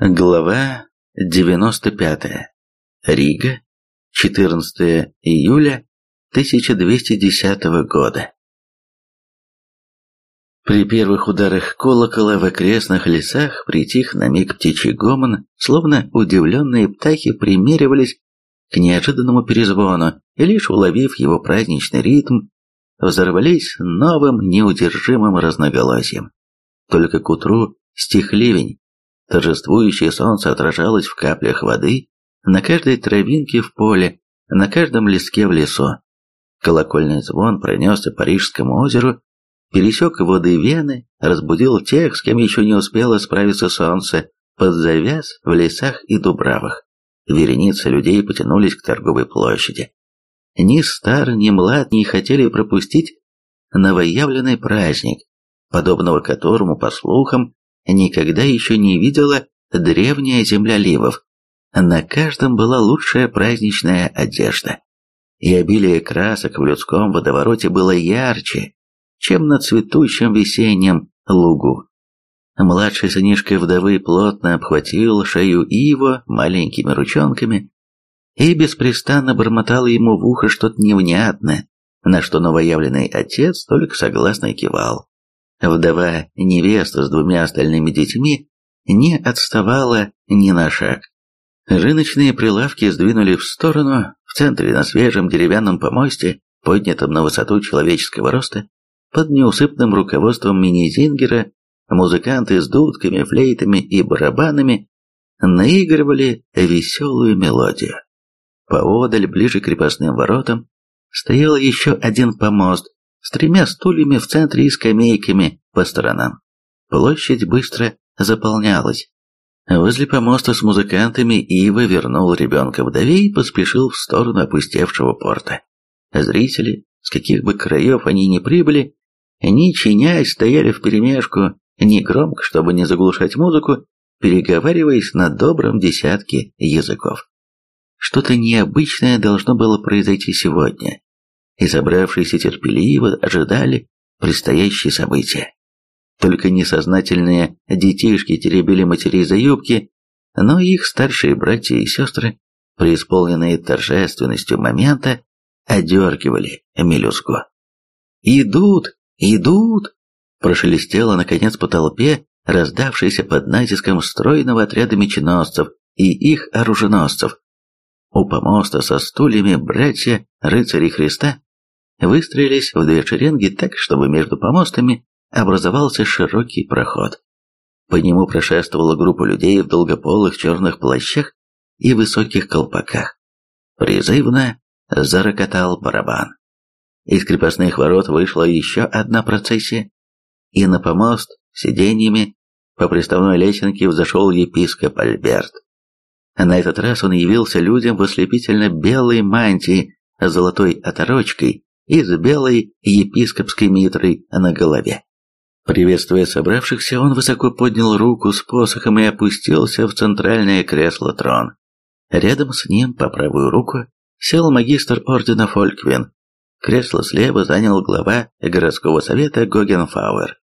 Глава 95. Рига, 14 июля 1210 года. При первых ударах колокола в окрестных лесах притих на миг птичий гомон, словно удивленные птахи примеривались к неожиданному перезвону, и лишь уловив его праздничный ритм, взорвались новым неудержимым разноголосием. Только к утру стих ливень, Торжествующее солнце отражалось в каплях воды, на каждой травинке в поле, на каждом листке в лесу. Колокольный звон пронесся по Рижскому озеру, пересек воды Вены, разбудил тех, с кем еще не успело справиться солнце, под завяз в лесах и дубравах. Вереницы людей потянулись к торговой площади. Ни стар, ни млад не хотели пропустить новоявленный праздник, подобного которому, по слухам, никогда еще не видела древняя земля ливов. На каждом была лучшая праздничная одежда. И обилие красок в людском водовороте было ярче, чем на цветущем весеннем лугу. Младший сынишка вдовы плотно обхватил шею Иво маленькими ручонками и беспрестанно бормотал ему в ухо что-то невнятное, на что новоявленный отец только согласно кивал. Вдова невеста с двумя остальными детьми не отставала ни на шаг. Рыночные прилавки сдвинули в сторону, в центре на свежем деревянном помосте, поднятом на высоту человеческого роста, под неусыпным руководством мини-зингера, музыканты с дудками, флейтами и барабанами наигрывали веселую мелодию. Поодаль, ближе к крепостным воротам, стоял еще один помост, с тремя стульями в центре и скамейками по сторонам. Площадь быстро заполнялась. Возле помоста с музыкантами Ива вернул ребенка вдове и поспешил в сторону опустевшего порта. Зрители, с каких бы краев они ни прибыли, не чинясь, стояли вперемешку, не громко, чтобы не заглушать музыку, переговариваясь на добром десятке языков. Что-то необычное должно было произойти сегодня, и собравшиеся терпеливо ожидали предстоящие события. Только несознательные детишки теребили матерей за юбки, но их старшие братья и сестры, преисполненные торжественностью момента, одергивали мелюзгу. «Идут! Идут!» прошелестело наконец по толпе, раздавшейся под натиском стройного отряда меченосцев и их оруженосцев. У помоста со стульями братья рыцари Христа выстроились в две шеренги так, чтобы между помостами образовался широкий проход. По нему прошествовала группа людей в долгополых черных плащах и высоких колпаках. Призывно зарокотал барабан. Из крепостных ворот вышла еще одна процессия, и на помост сиденьями по приставной лесенке взошел епископ Альберт. На этот раз он явился людям в ослепительно белой мантии с золотой оторочкой и с белой епископской митрой на голове. Приветствуя собравшихся, он высоко поднял руку с посохом и опустился в центральное кресло-трон. Рядом с ним, по правую руку, сел магистр ордена Фольквин. Кресло слева занял глава городского совета Гогенфауэр.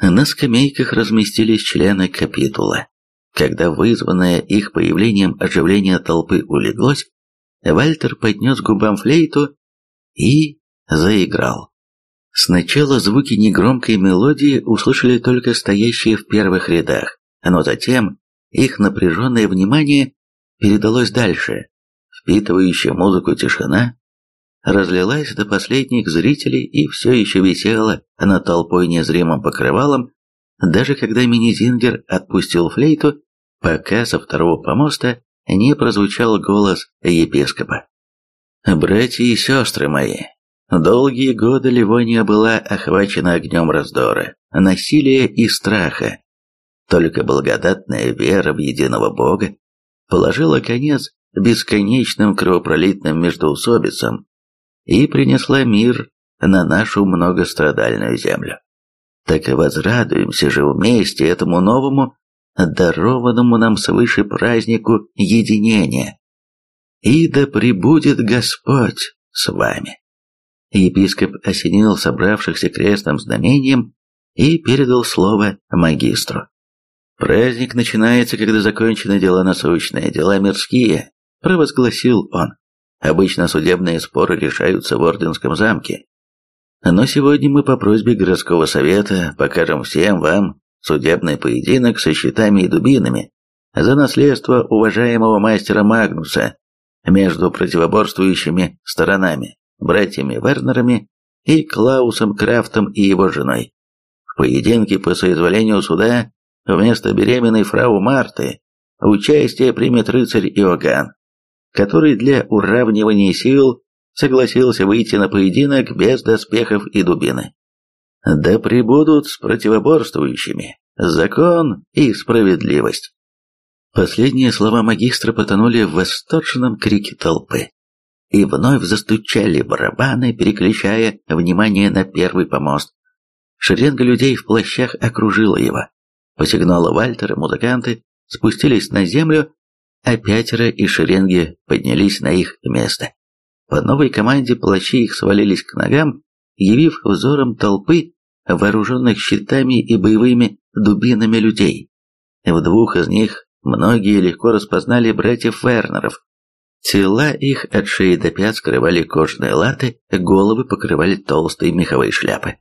На скамейках разместились члены капитула. Когда вызванное их появлением оживление толпы улеглось, Вальтер поднес губам флейту и заиграл. Сначала звуки негромкой мелодии услышали только стоящие в первых рядах, но затем их напряженное внимание передалось дальше. Впитывающая музыку тишина разлилась до последних зрителей и все еще висела над толпой незримым покрывалом, даже когда мини-зингер отпустил флейту, пока со второго помоста не прозвучал голос епископа. «Братья и сестры мои, Долгие годы Ливония была охвачена огнем раздора, насилия и страха. Только благодатная вера в единого Бога положила конец бесконечным кровопролитным междоусобицам и принесла мир на нашу многострадальную землю. Так и возрадуемся же вместе этому новому, дарованному нам свыше празднику единения. И да пребудет Господь с вами. Епископ осенил собравшихся крестным знамением и передал слово магистру. «Праздник начинается, когда закончены дела насущные, дела мирские», – провозгласил он. «Обычно судебные споры решаются в Орденском замке. Но сегодня мы по просьбе городского совета покажем всем вам судебный поединок со щитами и дубинами за наследство уважаемого мастера Магнуса между противоборствующими сторонами, братьями Вернерами и Клаусом Крафтом и его женой. В поединке по соизволению суда вместо беременной фрау Марты участие примет рыцарь Иоганн, который для уравнивания сил согласился выйти на поединок без доспехов и дубины. Да пребудут с противоборствующими закон и справедливость. Последние слова магистра потонули в восторженном крике толпы. И вновь застучали барабаны, переключая внимание на первый помост. Шеренга людей в плащах окружила его. По сигналу Вальтера музыканты спустились на землю, а пятеро из шеренги поднялись на их место. По новой команде плащи их свалились к ногам, явив взором толпы, вооруженных щитами и боевыми дубинами людей. В двух из них многие легко распознали братьев Вернеров. Тела их от шеи до пят скрывали кожаные латы, головы покрывали толстые меховые шляпы.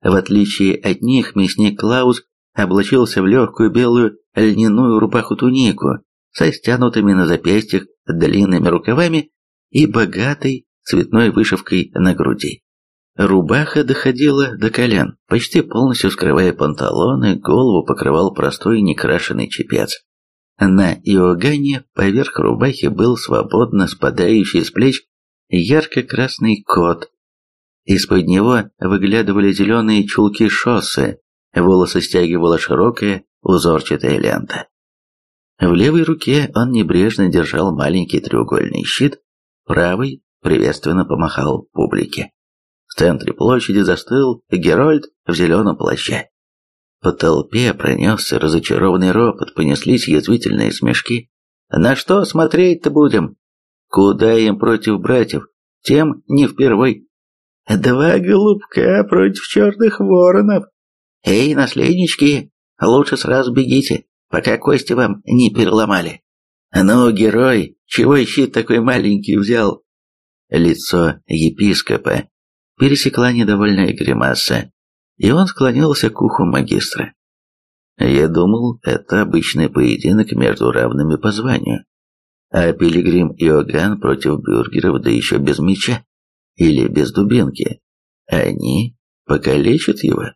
В отличие от них, мясник Клаус облачился в легкую белую льняную рубаху-тунику со стянутыми на запястьях длинными рукавами и богатой цветной вышивкой на груди. Рубаха доходила до колен, почти полностью скрывая панталоны, голову покрывал простой некрашенный чепец. На Иоганне поверх рубахи был свободно спадающий с плеч ярко-красный кот. Из-под него выглядывали зеленые чулки шоссе, волосы стягивала широкая узорчатая лента. В левой руке он небрежно держал маленький треугольный щит, правый приветственно помахал публике. В центре площади застыл Герольд в зеленом плаще. По толпе пронесся разочарованный ропот, понеслись язвительные смешки. «На что смотреть-то будем? Куда им против братьев? Тем не впервой. Два голубка против черных воронов. Эй, наследнички, лучше сразу бегите, пока кости вам не переломали. Ну, герой, чего щит такой маленький взял?» Лицо епископа пересекла недовольная гримаса, и он склонился к уху магистра. Я думал, это обычный поединок между равными по званию. А Пилигрим Иоганн против бюргеров, да еще без меча или без дубинки. Они покалечат его.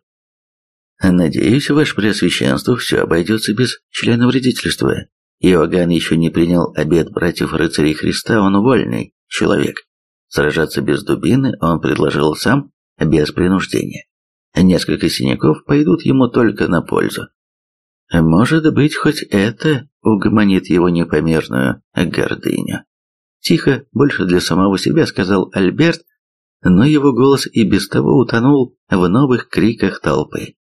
Надеюсь, ваше преосвященство, все обойдется без члена вредительства. Иоганн еще не принял обед братьев-рыцарей Христа, он вольный человек. Сражаться без дубины он предложил сам, без принуждения. Несколько синяков пойдут ему только на пользу. Может быть, хоть это угомонит его непомерную гордыню. Тихо, больше для самого себя, сказал Альберт, но его голос и без того утонул в новых криках толпы.